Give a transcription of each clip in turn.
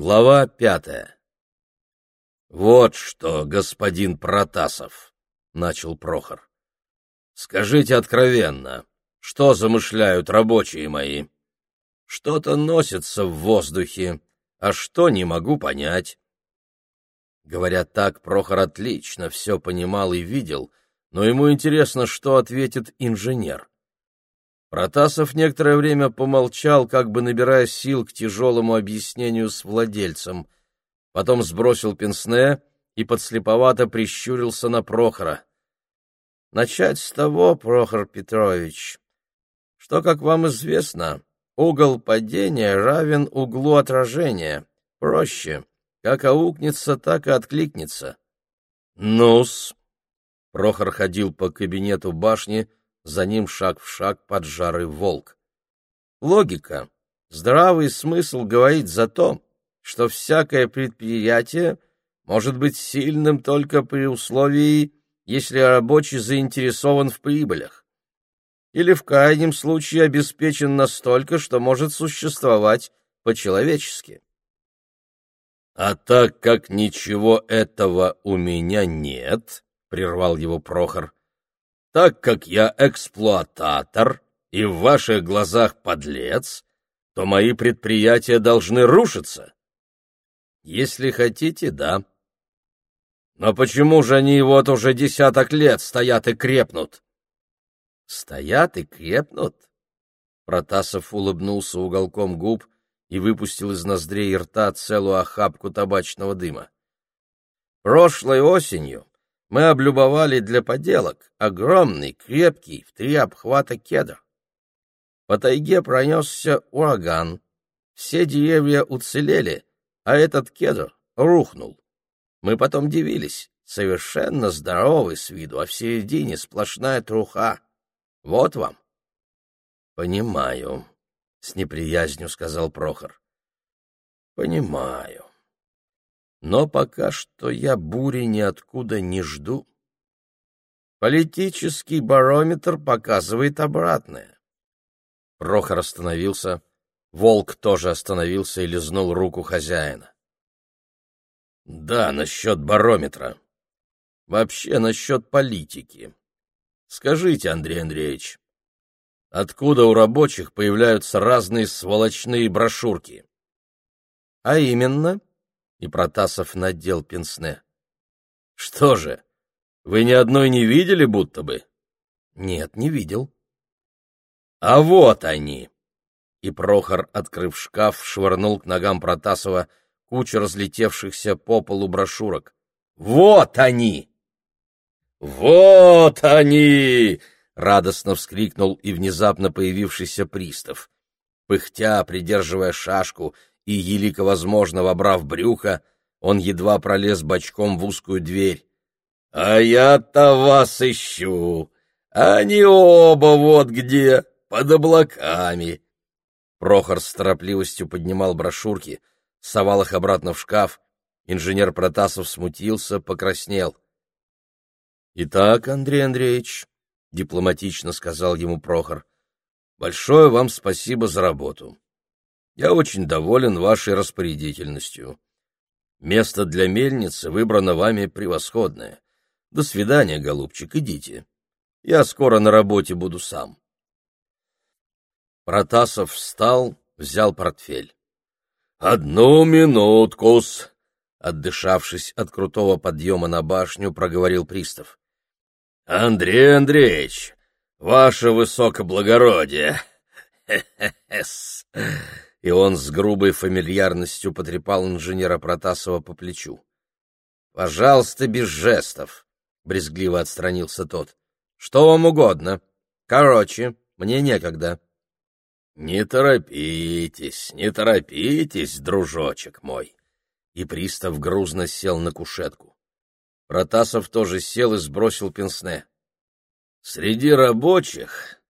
Глава пятая. «Вот что, господин Протасов», — начал Прохор. «Скажите откровенно, что замышляют рабочие мои? Что-то носится в воздухе, а что не могу понять». Говоря так, Прохор отлично все понимал и видел, но ему интересно, что ответит инженер. Протасов некоторое время помолчал, как бы набирая сил к тяжелому объяснению с владельцем. Потом сбросил пенсне и подслеповато прищурился на Прохора. — Начать с того, Прохор Петрович, что, как вам известно, угол падения равен углу отражения. Проще. Как аукнется, так и откликнется. — Ну-с. Прохор ходил по кабинету башни, за ним шаг в шаг поджарый волк. Логика, здравый смысл говорит за то, что всякое предприятие может быть сильным только при условии, если рабочий заинтересован в прибылях, или в крайнем случае обеспечен настолько, что может существовать по-человечески. А так как ничего этого у меня нет, — прервал его Прохор, так как я эксплуататор и в ваших глазах подлец, то мои предприятия должны рушиться. Если хотите, да. Но почему же они вот уже десяток лет стоят и крепнут? Стоят и крепнут? Протасов улыбнулся уголком губ и выпустил из ноздрей и рта целую охапку табачного дыма. Прошлой осенью мы облюбовали для поделок огромный, крепкий, в три обхвата кедр. По тайге пронесся ураган. Все деревья уцелели, а этот кедр рухнул. Мы потом дивились. Совершенно здоровый с виду, а в середине сплошная труха. Вот вам. — Понимаю, — с неприязнью сказал Прохор. — Понимаю но пока что я бури ниоткуда не жду. Политический барометр показывает обратное. Прохор остановился, волк тоже остановился и лизнул руку хозяина. Да, насчет барометра. Вообще насчет политики. Скажите, Андрей Андреевич, откуда у рабочих появляются разные сволочные брошюрки? А именно, и Протасов надел пенсне. — Что же, вы ни одной не видели будто бы? — Нет, не видел. — А вот они! И Прохор, открыв шкаф, швырнул к ногам Протасова кучу разлетевшихся по полу брошюрок. — Вот они! — Вот они! — радостно вскрикнул и внезапно появившийся пристав. Пыхтя, придерживая шашку и, елико возможно, вобрав брюхо, он едва пролез бочком в узкую дверь. — А я-то вас ищу! Они оба вот где, под облаками! Прохор с торопливостью поднимал брошюрки, совал их обратно в шкаф. Инженер Протасов смутился, покраснел. — Итак, Андрей Андреевич, — дипломатично сказал ему Прохор, — большое вам спасибо за работу. Я очень доволен вашей распорядительностью. Место для мельницы выбрано вами превосходное. До свидания, голубчик, идите. Я скоро на работе буду сам. Протасов встал, взял портфель. — Одну минутку-с! — отдышавшись от крутого подъема на башню, проговорил пристав. — Андрей Андреевич, ваше высокоблагородие! Хе-хе-хе-с! И он с грубой фамильярностью потрепал инженера Протасова по плечу. — Пожалуйста, без жестов, — брезгливо отстранился тот. — Что вам угодно. Короче, мне некогда. — Не торопитесь, не торопитесь, дружочек мой. И пристав грузно сел на кушетку. Протасов тоже сел и сбросил пенсне. Среди рабочих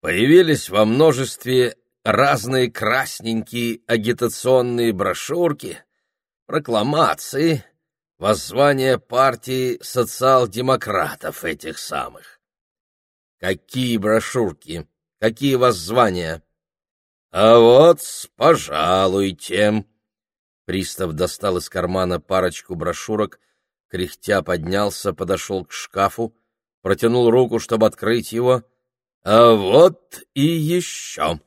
появились во множестве разные красненькие агитационные брошюрки, прокламации, воззвания партии социал-демократов этих самых. Какие брошюрки, какие воззвания? А вот, пожалуйте. Пристав достал из кармана парочку брошюрок, кряхтя поднялся, подошел к шкафу, протянул руку, чтобы открыть его. А вот и еще.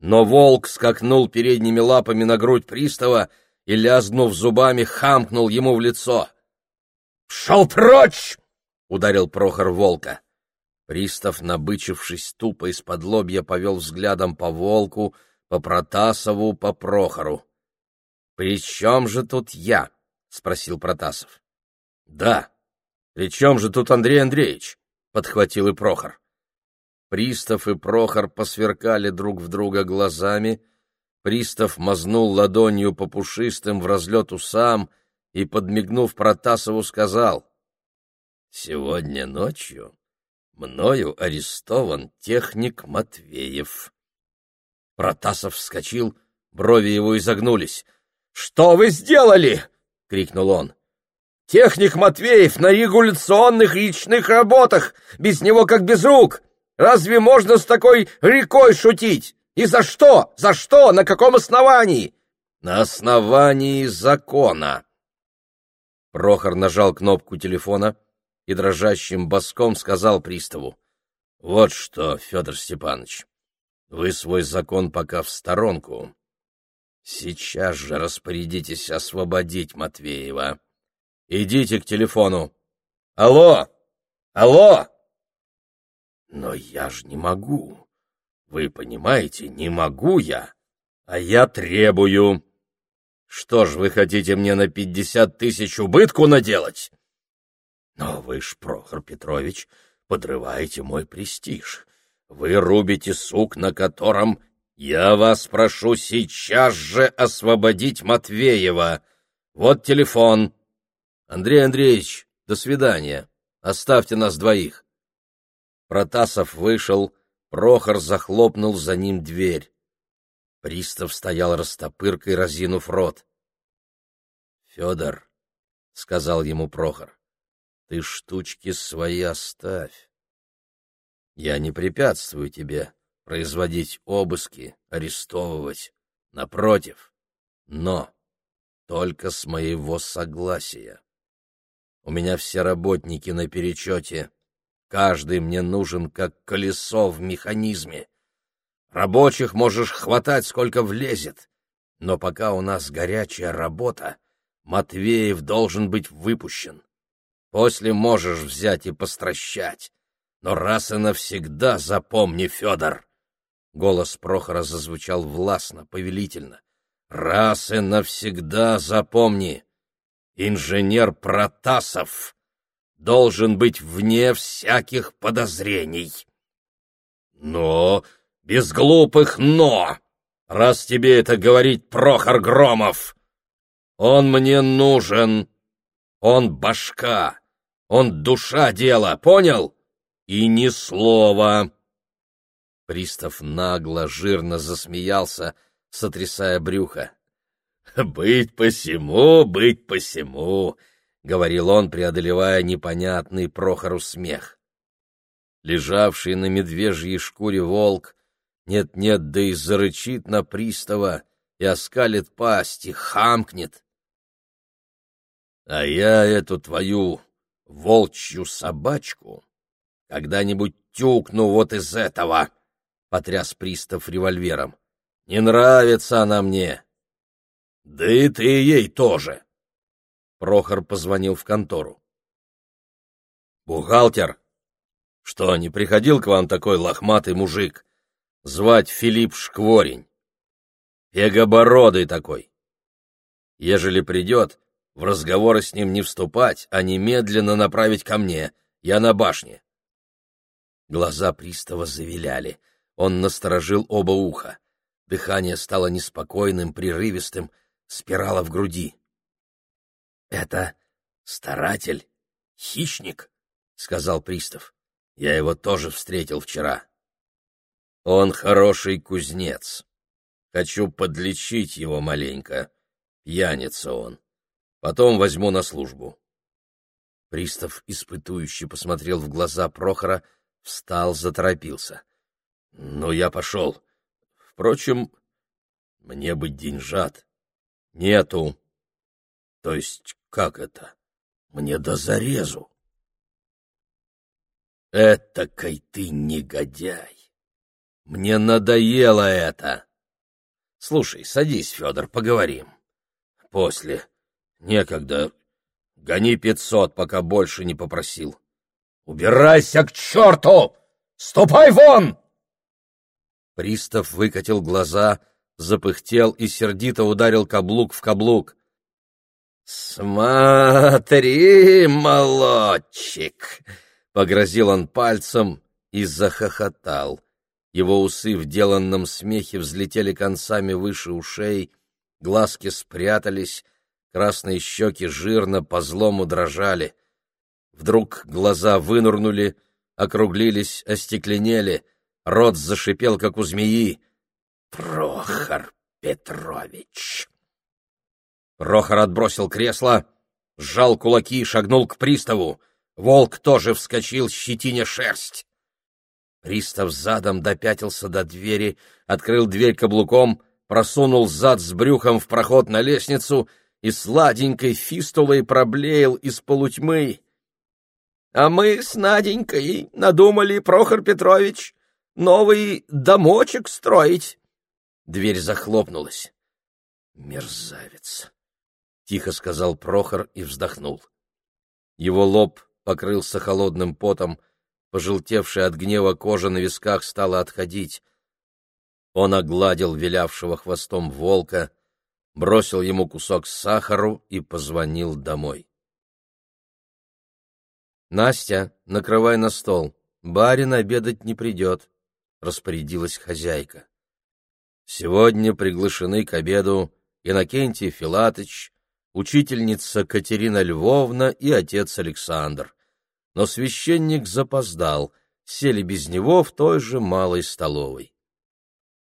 Но волк скакнул передними лапами на грудь пристава и, лязгнув зубами, хамкнул ему в лицо. «Шел прочь!» — ударил Прохор волка. Пристав, набычившись тупо из-под лобья, повел взглядом по волку, по Протасову, по Прохору. «При чем же тут я?» — спросил Протасов. «Да, при чем же тут Андрей Андреевич?» — подхватил и Прохор. Пристав и Прохор посверкали друг в друга глазами. Пристав мазнул ладонью по пушистым в разлет усам и, подмигнув Протасову, сказал, «Сегодня ночью мною арестован техник Матвеев. Протасов вскочил, брови его изогнулись. — Что вы сделали? — крикнул он. — Техник Матвеев на регуляционных речных работах, без него как без рук. Разве можно с такой рекой шутить? И за что? За что? На каком основании? — На основании закона. Прохор нажал кнопку телефона — и дрожащим боском сказал приставу. — Вот что, Федор Степанович, вы свой закон пока в сторонку. Сейчас же распорядитесь освободить Матвеева. Идите к телефону. Алло! Алло! Но я ж не могу. Вы понимаете, не могу я. А я требую. Что ж, вы хотите мне на пятьдесят тысяч убытку наделать? Но вы ж, Прохор Петрович, подрываете мой престиж. Вы рубите сук, на котором... Я вас прошу сейчас же освободить Матвеева. Вот телефон. Андрей Андреевич, до свидания. Оставьте нас двоих. Протасов вышел, Прохор захлопнул за ним дверь. Пристав стоял растопыркой, разинув рот. — Федор, — сказал ему Прохор, ты штучки свои оставь. Я не препятствую тебе производить обыски, арестовывать. Напротив, но только с моего согласия. У меня все работники на перечете. Каждый мне нужен как колесо в механизме. Рабочих можешь хватать, сколько влезет. Но пока у нас горячая работа, Матвеев должен быть выпущен. После можешь взять и постращать. Но раз и навсегда запомни, Федор!» Голос Прохора зазвучал властно, повелительно. «Раз и навсегда запомни! Инженер Протасов должен быть вне всяких подозрений!» «Но, без глупых «но», раз тебе это говорит Прохор Громов, он мне нужен, он башка, он душа дела, понял? И ни слова. Пристав нагло, жирно засмеялся, сотрясая брюхо. «Быть посему, быть посему», — говорил он, преодолевая непонятный Прохору смех. Лежавший на медвежьей шкуре волк нет-нет, да и зарычит на пристава и оскалит пасть, и хамкнет. А я эту твою волчью собачку когда-нибудь тюкну вот из этого, — потряс пристав револьвером. — Не нравится она мне. — Да и ты ей тоже. Прохор позвонил в контору. — Бухгалтер, что, не приходил к вам такой лохматый мужик? Звать Филипп Шкворень. Эгобородый такой. Ежели придет, в разговоры с ним не вступать, а немедленно направить ко мне. Я на башне. Глаза пристава завиляли. Он насторожил оба уха. Дыхание стало неспокойным, прерывистым, спирало в груди. — Это старатель, хищник, — сказал пристав. — Я его тоже встретил вчера. — Он хороший кузнец. Хочу подлечить его маленько. Пьяница он. Потом возьму на службу. Пристав, испытующий, посмотрел в глаза Прохора, встал, заторопился. — Ну, я пошел. Впрочем, мне быть деньжат. Нету. То есть как это? Мне до зарезу. Этакой ты негодяй. Мне надоело это. Слушай, садись, Федор, поговорим. После. Некогда. Гони пятьсот, пока больше не попросил. Убирайся к черту! Ступай вон! Пристав выкатил глаза, запыхтел и сердито ударил каблук в каблук. «Смотри, молодчик!» — погрозил он пальцем и захохотал. Его усы в деланном смехе взлетели концами выше ушей, глазки спрятались, красные щеки жирно по злому дрожали. Вдруг глаза вынурнули, округлились, остекленели, рот зашипел, как у змеи. «Прохор Петрович!» Прохор отбросил кресло, сжал кулаки и шагнул к приставу. Волк тоже вскочил, щетиня шерсть. Пристав задом допятился до двери, открыл дверь каблуком, просунул зад с брюхом в проход на лестницу и сладенькой фистулой проблеял из полутьмы. — А мы с Наденькой надумали, Прохор Петрович, новый домочек строить. Дверь захлопнулась. — Мерзавец! — тихо сказал Прохор и вздохнул. Его лоб покрылся холодным потом, — Пожелтевшая от гнева кожа на висках стала отходить. Он огладил вилявшего хвостом волка, бросил ему кусок сахару и позвонил домой. «Настя, накрывай на стол. Барин обедать не придет», — распорядилась хозяйка. Сегодня приглашены к обеду Иннокентий Филатыч, учительница Катерина Львовна и отец Александр но священник запоздал, сели без него в той же малой столовой.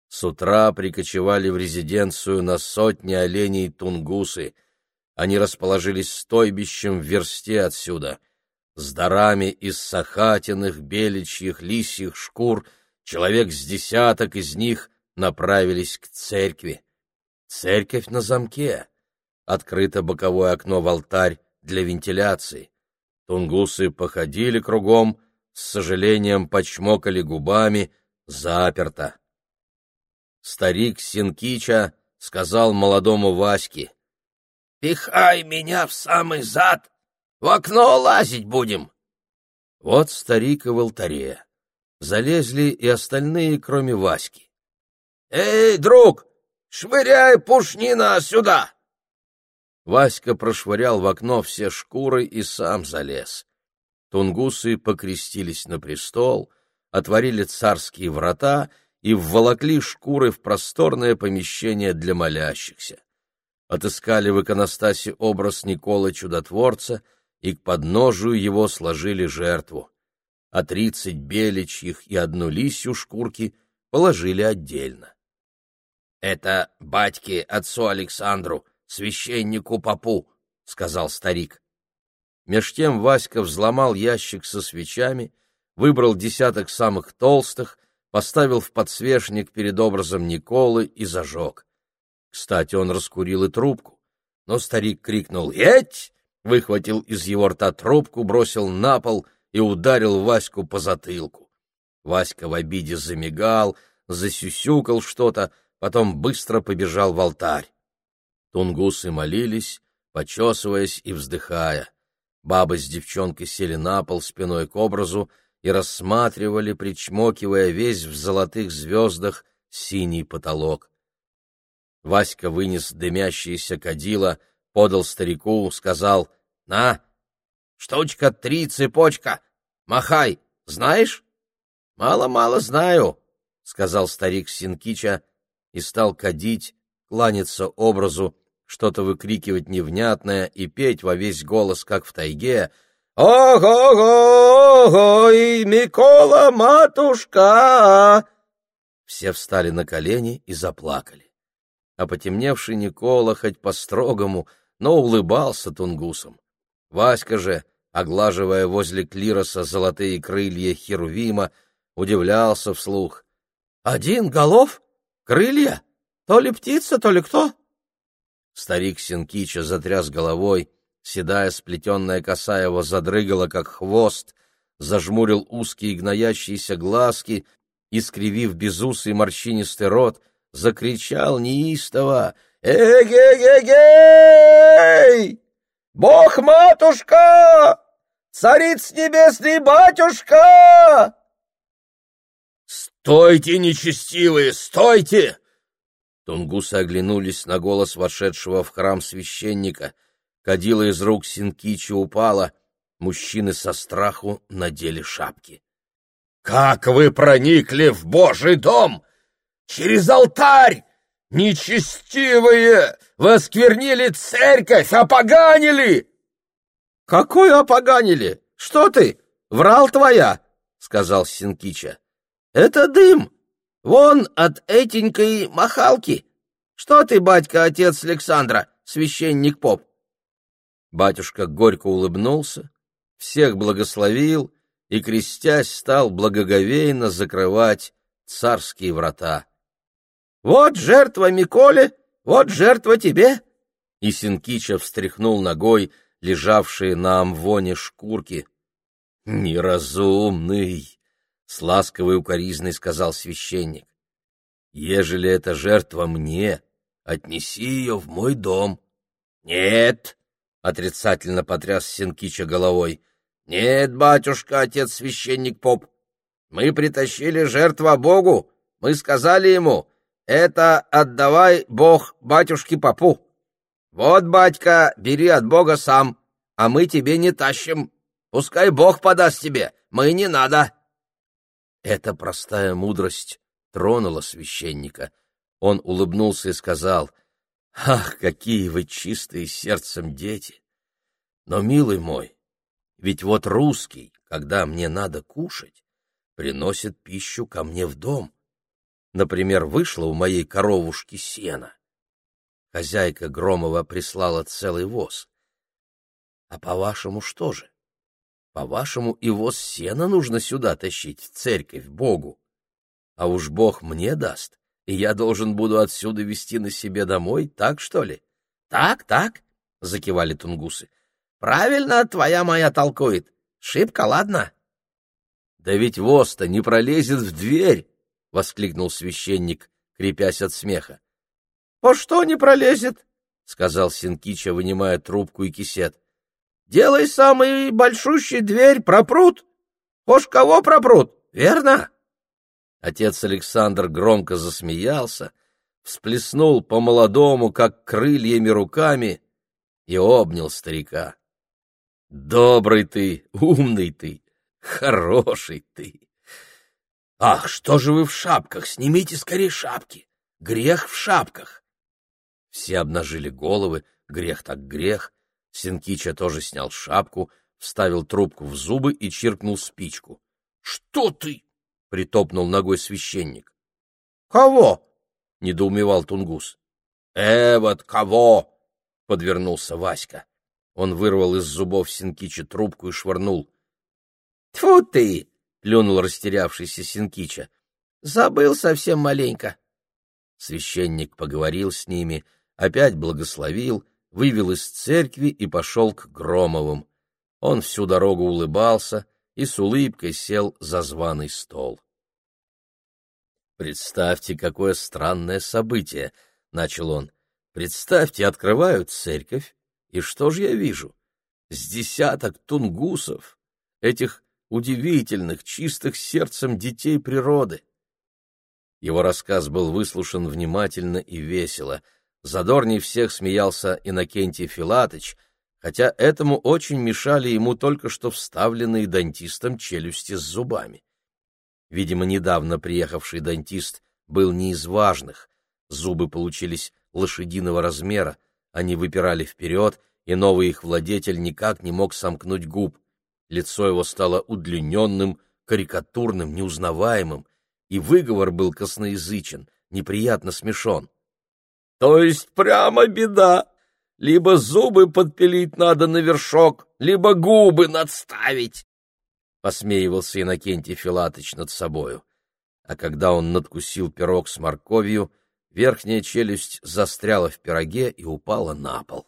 С утра прикочевали в резиденцию на сотни оленей тунгусы. Они расположились стойбищем в версте отсюда. С дарами из сахатиных, беличьих, лисьих шкур человек с десяток из них направились к церкви. Церковь на замке. Открыто боковое окно в алтарь для вентиляции. Тунгусы походили кругом, с сожалением почмокали губами, заперто. Старик Синкича сказал молодому Ваське, «Пихай меня в самый зад, в окно лазить будем». Вот старик и в алтаре. Залезли и остальные, кроме Васьки. «Эй, друг, швыряй пушнина сюда!» Васька прошвырял в окно все шкуры и сам залез. Тунгусы покрестились на престол, отворили царские врата и вволокли шкуры в просторное помещение для молящихся. Отыскали в иконостасе образ Никола Чудотворца и к подножию его сложили жертву. А тридцать беличьих и одну лисью шкурки положили отдельно. — Это батьке отцу Александру, священнику попу, — сказал старик. Меж тем Васька взломал ящик со свечами, выбрал десяток самых толстых, поставил в подсвечник перед образом Николы и зажег. Кстати, он раскурил и трубку, но старик крикнул «Еть!», выхватил из его рта трубку, бросил на пол и ударил Ваську по затылку. Васька в обиде замигал, засюсюкал что-то, потом быстро побежал в алтарь. Тунгусы молились, почесываясь и вздыхая. Баба с девчонкой сели на пол спиной к образу и рассматривали, причмокивая весь в золотых звездах, синий потолок. Васька вынес дымящиеся кадила, подал старику, сказал «На, штучка три цепочка, махай, знаешь?» «Мало-мало знаю», — сказал старик Синкича и стал кадить, кланяться образу, что-то выкрикивать невнятное и петь во весь голос, как в тайге. «Ого-го! И Микола, матушка!» Все встали на колени и заплакали. А потемневший Никола хоть по-строгому, но улыбался тунгусом. Васька же, оглаживая возле клироса золотые крылья Херувима, удивлялся вслух. «Один голов? Крылья? То ли птица, то ли кто?» Старик Синкича затряс головой, седая сплетенная коса его задрыгала, как хвост, зажмурил узкие гноящиеся глазки, искривив безусый морщинистый рот, закричал неистово «Эгегегей! Бог-матушка! Цариц небесный батюшка!» «Стойте, нечестивые, стойте!» Тунгусы оглянулись на голос вошедшего в храм священника. Кадила из рук Синкичи упала. Мужчины со страху надели шапки. «Как вы проникли в Божий дом? Через алтарь! Нечестивые! Восквернили церковь, опоганили!» «Какую опоганили? Что ты? Врал твоя!» — сказал Синкича. «Это дым! Вон от этенькой махалки! Что ты, батька, отец Александра, священник поп?» Батюшка горько улыбнулся, всех благословил и, крестясь, стал благоговейно закрывать царские врата. «Вот жертва Миколе, вот жертва тебе!» И Синкича встряхнул ногой лежавшие на амвоне шкурки. «Неразумный!» — с ласковой укоризной сказал священник. «Ежели это жертва мне, отнеси ее в мой дом». «Нет!» — отрицательно потряс Синкича головой. «Нет, батюшка, отец священник поп, мы притащили жертва Богу, мы сказали ему, это отдавай Бог батюшке попу. Вот, батька, бери от Бога сам, а мы тебе не тащим. Пускай Бог подаст тебе, мы не надо. Эта простая мудрость тронула священника. Он улыбнулся и сказал, «Ах, какие вы чистые сердцем дети! Но, милый мой, ведь вот русский, когда мне надо кушать, приносит пищу ко мне в дом. Например, вышло у моей коровушки сена. Хозяйка Громова прислала целый воз. А по-вашему что же? По-вашему, и воз сена нужно сюда тащить, в церковь, Богу. А уж Бог мне даст, и я должен буду отсюда везти на себе домой, так что ли? Так, так, — закивали тунгусы. Правильно твоя моя толкует. Шибко, ладно? Да ведь воз-то не пролезет в дверь, — воскликнул священник, крепясь от смеха. — По что не пролезет? — сказал Синкича, вынимая трубку и кисет. — Делай самый большущий дверь, пропрут. Пош кого пропрут, верно? Отец Александр громко засмеялся, всплеснул по-молодому, как крыльями руками, и обнял старика. — Добрый ты, умный ты, хороший ты! Ах, что же вы в шапках? Снимите скорее шапки! Грех в шапках! Все обнажили головы, грех так грех. Синкича тоже снял шапку, вставил трубку в зубы и чиркнул спичку. — Что ты? — притопнул ногой священник. — Кого? — недоумевал Тунгус. — Э, вот кого? — подвернулся Васька. Он вырвал из зубов Синкича трубку и швырнул. — Тьфу ты! — плюнул растерявшийся Синкича. — Забыл совсем маленько. Священник поговорил с ними — опять благословил, вывел из церкви и пошел к Громовым. Он всю дорогу улыбался и с улыбкой сел за званый стол. «Представьте, какое странное событие!» — начал он. «Представьте, открывают церковь, и что же я вижу? С десяток тунгусов, этих удивительных, чистых сердцем детей природы!» Его рассказ был выслушан внимательно и весело — Задорней всех смеялся Иннокентий Филатыч, хотя этому очень мешали ему только что вставленные дантистом челюсти с зубами. Видимо, недавно приехавший дантист был не из важных, зубы получились лошадиного размера, они выпирали вперед, и новый их владетель никак не мог сомкнуть губ. Лицо его стало удлиненным, карикатурным, неузнаваемым, и выговор был косноязычен, неприятно смешон. То есть прямо беда. Либо зубы подпилить надо на вершок, либо губы надставить. Посмеивался Иннокентий Филатыч над собою. А когда он надкусил пирог с морковью, верхняя челюсть застряла в пироге и упала на пол.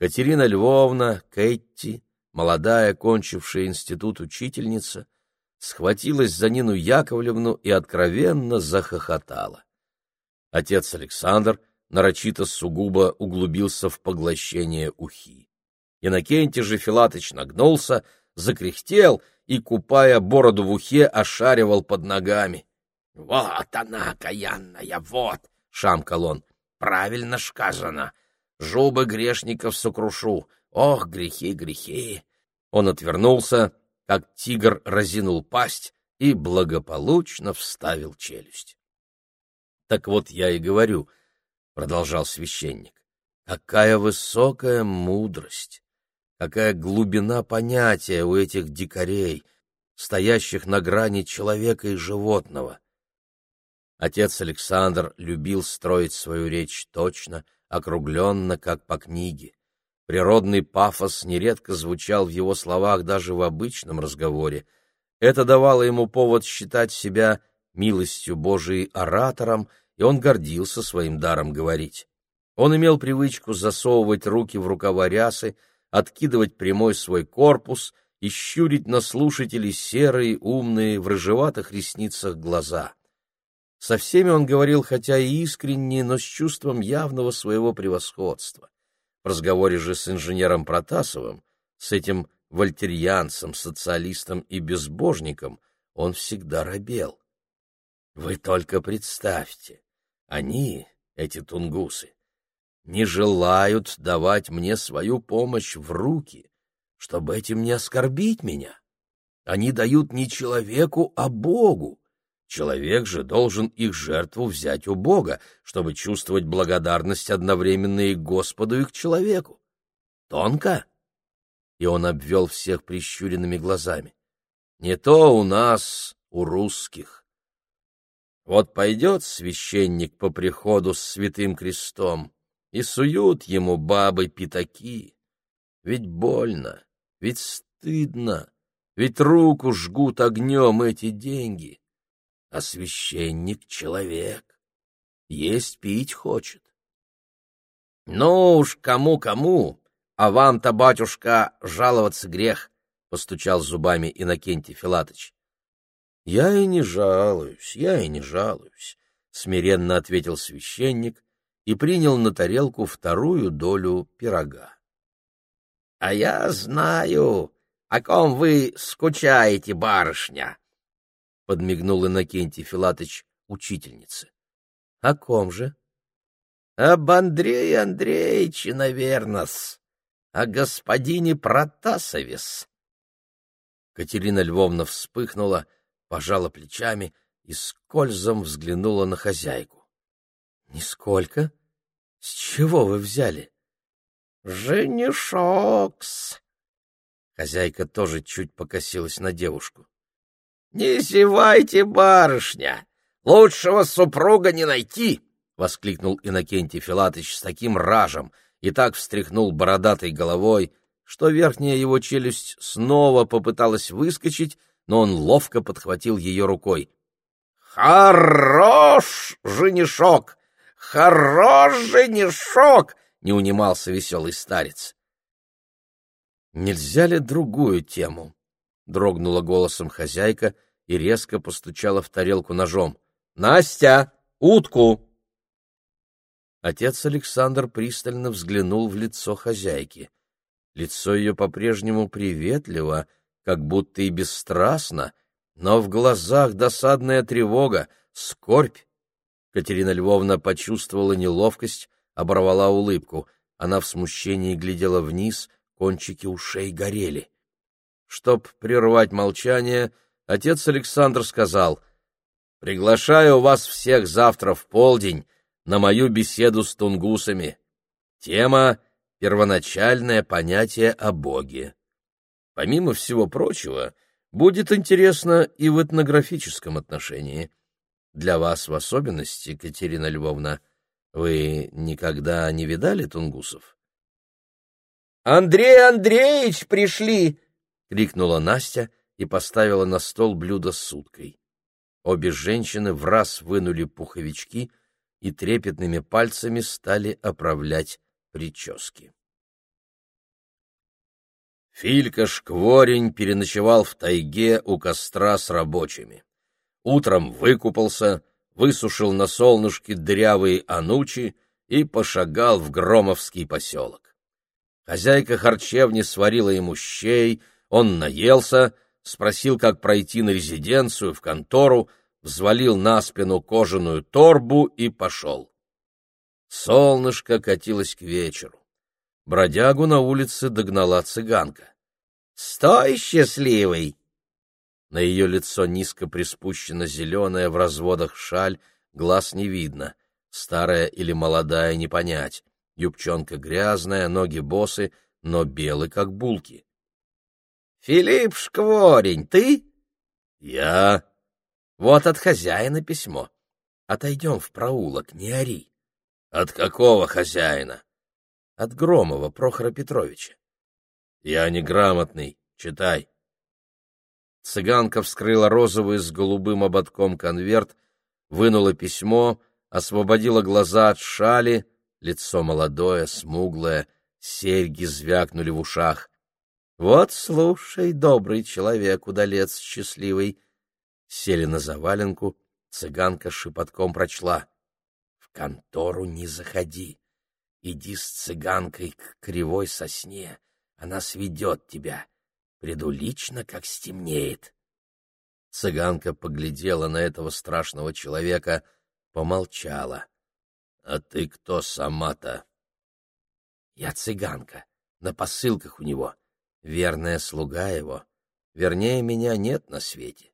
Катерина Львовна, Кэтти, молодая, кончившая институт учительница, схватилась за Нину Яковлевну и откровенно захохотала. Отец Александр нарочито сугубо углубился в поглощение ухи. Иннокентий же Филатыч нагнулся, закряхтел и, купая бороду в ухе, ошаривал под ногами. — Вот она, каянная, вот! — шамкал он. — Правильно сказано. Жубы грешников сокрушу. Ох, грехи, грехи! Он отвернулся, как тигр разинул пасть и благополучно вставил челюсть. — Так вот я и говорю, — продолжал священник, — какая высокая мудрость! Какая глубина понятия у этих дикарей, стоящих на грани человека и животного! Отец Александр любил строить свою речь точно, округленно, как по книге. Природный пафос нередко звучал в его словах даже в обычном разговоре. Это давало ему повод считать себя милостью Божией оратором, и он гордился своим даром говорить. Он имел привычку засовывать руки в рукава рясы, откидывать прямой свой корпус и щурить на слушателей серые, умные, в рыжеватых ресницах глаза. Со всеми он говорил, хотя и искренне, но с чувством явного своего превосходства. В разговоре же с инженером Протасовым, с этим вольтерьянцем, социалистом и безбожником, он всегда робел. Вы только представьте, они, эти тунгусы, не желают давать мне свою помощь в руки, чтобы этим не оскорбить меня. Они дают не человеку, а Богу. Человек же должен их жертву взять у Бога, чтобы чувствовать благодарность одновременно и Господу, и к человеку. Тонко? И он обвел всех прищуренными глазами. Не то у нас, у русских. Вот пойдет священник по приходу с святым крестом, и суют ему бабы пятаки. Ведь больно, ведь стыдно, ведь руку жгут огнем эти деньги. А священник — человек, есть пить хочет. Ну уж кому-кому, а вам-то, батюшка, жаловаться грех, — постучал зубами Иннокентий Филатыч. — Я и не жалуюсь, я и не жалуюсь, — смиренно ответил священник и принял на тарелку вторую долю пирога. — А я знаю, о ком вы скучаете, барышня, — подмигнул Иннокентий Филатыч учительнице. — О ком же? — Об Андрее Андреевиче, наверно-с, о господине Протасовес. Катерина Львовна вспыхнула, пожала плечами и скользом взглянула на хозяйку. Нисколько. С чего вы взяли? Женишокс. Хозяйка тоже чуть покосилась на девушку. Не зевайте, барышня, лучшего супруга не найти, воскликнул Иннокентий Филатыч с таким ражем и так встряхнул бородатой головой, что верхняя его челюсть снова попыталась выскочить, но он ловко подхватил ее рукой. «Хорош, женишок! Хорош женишок! — не унимался веселый старец. — Нельзя ли другую тему? — дрогнула голосом хозяйка и резко постучала в тарелку ножом. — Настя, утку! Отец Александр пристально взглянул в лицо хозяйки. Лицо ее по-прежнему приветливо, как будто и бесстрастно, но в глазах досадная тревога, скорбь Катерина Львовна почувствовала неловкость, оборвала улыбку. Она в смущении глядела вниз, кончики ушей горели. Чтоб прервать молчание, отец Александр сказал, «Приглашаю вас всех завтра в полдень на мою беседу с тунгусами. Тема — первоначальное понятие о Боге. Помимо всего прочего, будет интересно и в этнографическом отношении». Для вас в особенности, Катерина Львовна, вы никогда не видали тунгусов? Андрей Андреевич пришли! крикнула Настя и поставила на стол блюдо с уткой. Обе женщины в раз вынули пуховички, и трепетными пальцами стали оправлять прически. Филька Шкворень переночевал в тайге у костра с рабочими. Утром выкупался, высушил на солнышке дрявые анучи и пошагал в Громовский поселок. Хозяйка харчевни сварила ему щей, он наелся, спросил, как пройти на резиденцию, в контору, взвалил на спину кожаную торбу и пошел. Солнышко катилось к вечеру. Бродягу на улице догнала цыганка. — Стой, счастливый! На ее лицо низко приспущена зеленая в разводах шаль, глаз не видно, старая или молодая не понять, юбчонка грязная, ноги босы, но белы, как булки. — Филипп Шкворень, ты? — Я. — Вот от хозяина письмо. Отойдем в проулок, не ори. — От какого хозяина? — От Громова Прохора Петровича. — Я неграмотный, читай. Цыганка вскрыла розовый с голубым ободком конверт, вынула письмо, освободила глаза от шали, лицо молодое, смуглое, серьги звякнули в ушах. «Вот слушай, добрый человек, удалец счастливый!» Сели на заваленку, цыганка шепотком прочла. «В контору не заходи. Иди с цыганкой к кривой сосне, она сведет тебя. Приду лично, как стемнеет. Цыганка поглядела на этого страшного человека, помолчала. — А ты кто сама-то? — Я цыганка, на посылках у него, верная слуга его. Вернее, меня нет на свете.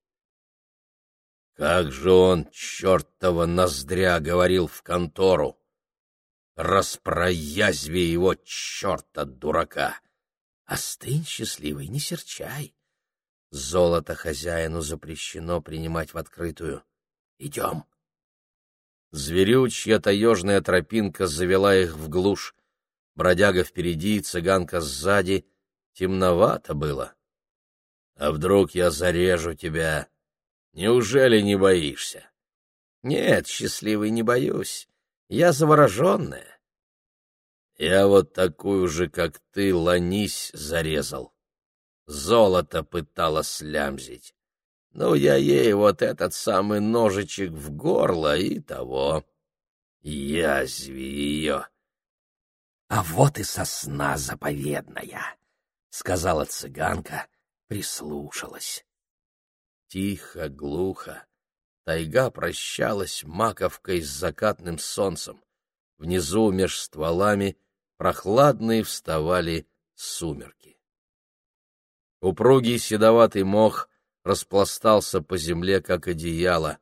Как же он, чертова ноздря, говорил в контору! Распроязви его, черта дурака! Остынь, счастливый, не серчай. Золото хозяину запрещено принимать в открытую. Идем. Зверючья таежная тропинка завела их в глушь. Бродяга впереди, цыганка сзади. Темновато было. А вдруг я зарежу тебя? Неужели не боишься? Нет, счастливый, не боюсь. Я завороженная. Я вот такую же, как ты, ланись зарезал. Золото пытала слямзить. Ну, я ей вот этот самый ножичек в горло и того. Язви ее. — А вот и сосна заповедная, — сказала цыганка, прислушалась. Тихо, глухо. Тайга прощалась маковкой с закатным солнцем. Внизу меж стволами прохладные вставали сумерки. Упругий седоватый мох распластался по земле, как одеяло.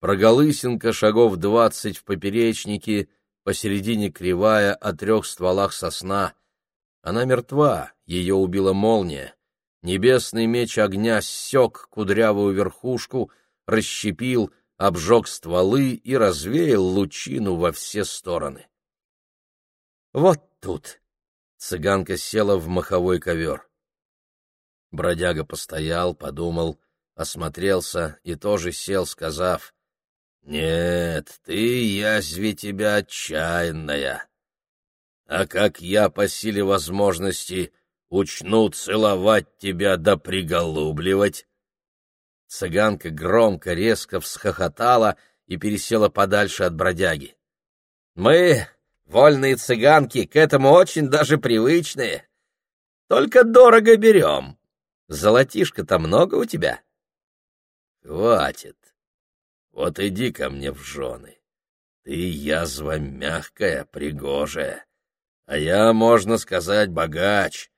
Проголысинка шагов двадцать в поперечнике, посередине кривая о трех стволах сосна. Она мертва, ее убила молния. Небесный меч огня ссек кудрявую верхушку, расщепил, обжег стволы и развеял лучину во все стороны. Вот тут. Цыганка села в маховой ковер. Бродяга постоял, подумал, осмотрелся и тоже сел, сказав, «Нет, ты, язви тебя отчаянная. А как я по силе возможности учну целовать тебя да приголубливать?» Цыганка громко, резко всхохотала и пересела подальше от бродяги. «Мы, Вольные цыганки к этому очень даже привычные. Только дорого берем. Золотишко-то много у тебя? Хватит. Вот иди ко мне в жены. Ты язва мягкая, пригожая. А я, можно сказать, богач.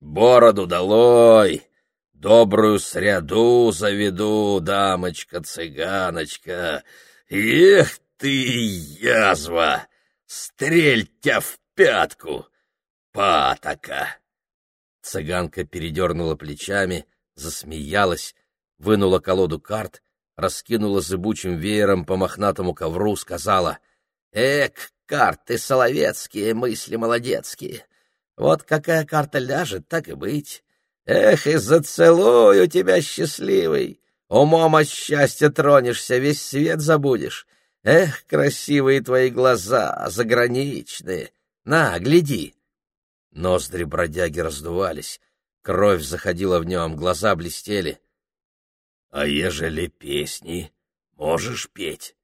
Бороду долой, добрую сряду заведу, дамочка-цыганочка. Эх ты, язва! Стрель тебя в пятку! Патока!» Цыганка передернула плечами, засмеялась, вынула колоду карт, раскинула зыбучим веером по мохнатому ковру, сказала «Эк, карты соловецкие, мысли молодецкие! Вот какая карта ляжет, так и быть! Эх, и зацелую тебя, счастливый! Умом от счастья тронешься, весь свет забудешь! Эх, красивые твои глаза, заграничные! На, гляди!» Ноздри бродяги раздувались, кровь заходила в нем, глаза блестели. «А ежели песни можешь петь?»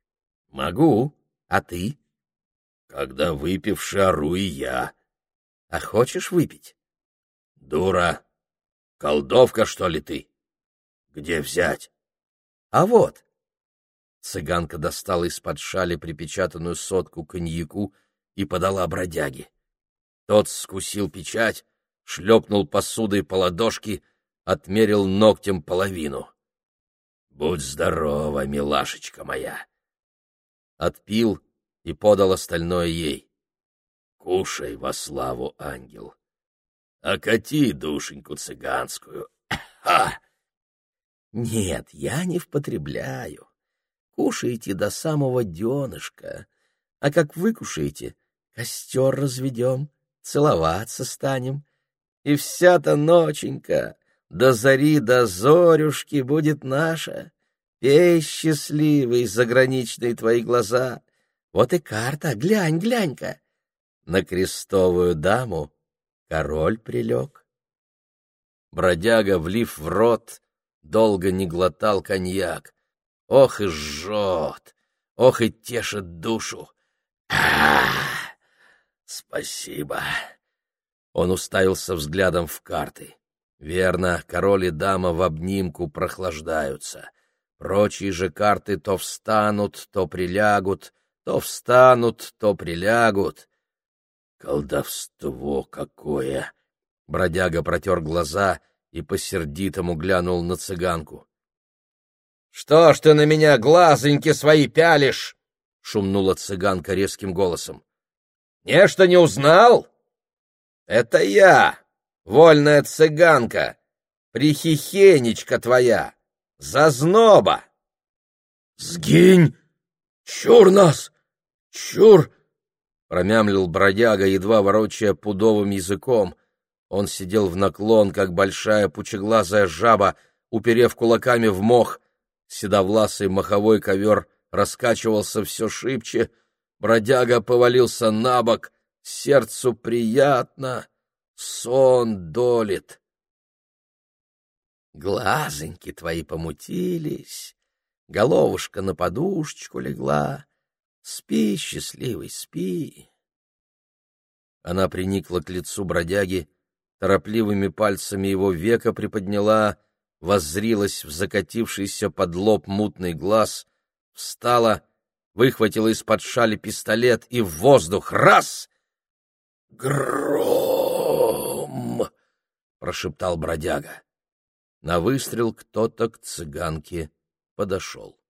«Могу. А ты?» «Когда выпивший ору и я». «А хочешь выпить?» «Дура! Колдовка, что ли ты? Где взять?» «А вот!» Цыганка достала из-под шали припечатанную сотку коньяку и подала бродяге. Тот скусил печать, шлепнул посудой по ладошке, отмерил ногтем половину. — Будь здорова, милашечка моя! Отпил и подал остальное ей. — Кушай во славу, ангел! Окати душеньку цыганскую! Ха! Нет, я не впотребляю. Кушайте до самого денышка, а как выкушаете, костер разведем, целоваться станем, и вся-то ноченька до зари до зорюшки будет наша. Пей, счастливый, заграничные твои глаза. Вот и карта, глянь, глянь-ка. На крестовую даму король прилег. Бродяга, влив в рот, долго не глотал коньяк. Ох и жжет, ох и тешит душу. А, спасибо. Он уставился взглядом в карты. Верно, король и дама в обнимку прохлаждаются. Прочие же карты то встанут, то прилягут, то встанут, то прилягут. Колдовство какое! Бродяга протер глаза и по-сердитому глянул на цыганку. — Что ж ты на меня глазоньки свои пялишь? — шумнула цыганка резким голосом. — Нечто не узнал? Это я, вольная цыганка, прихихенечка твоя, зазноба. Сгинь! Чур нас! Чур! Промямлил бродяга, едва ворочая пудовым языком. Он сидел в наклон, как большая пучеглазая жаба, уперев кулаками в мох. Седовласый маховой ковер раскачивался все шибче. Бродяга повалился на бок — сердцу приятно, сон долит. Глазоньки твои помутились, головушка на подушечку легла. Спи, счастливый, спи. Она приникла к лицу бродяги, торопливыми пальцами его века приподняла, воззрилась в закатившийся под лоб мутный глаз, встала, выхватила из-под шали пистолет и в воздух раз «Гром!» — прошептал бродяга. На выстрел кто-то к цыганке подошел.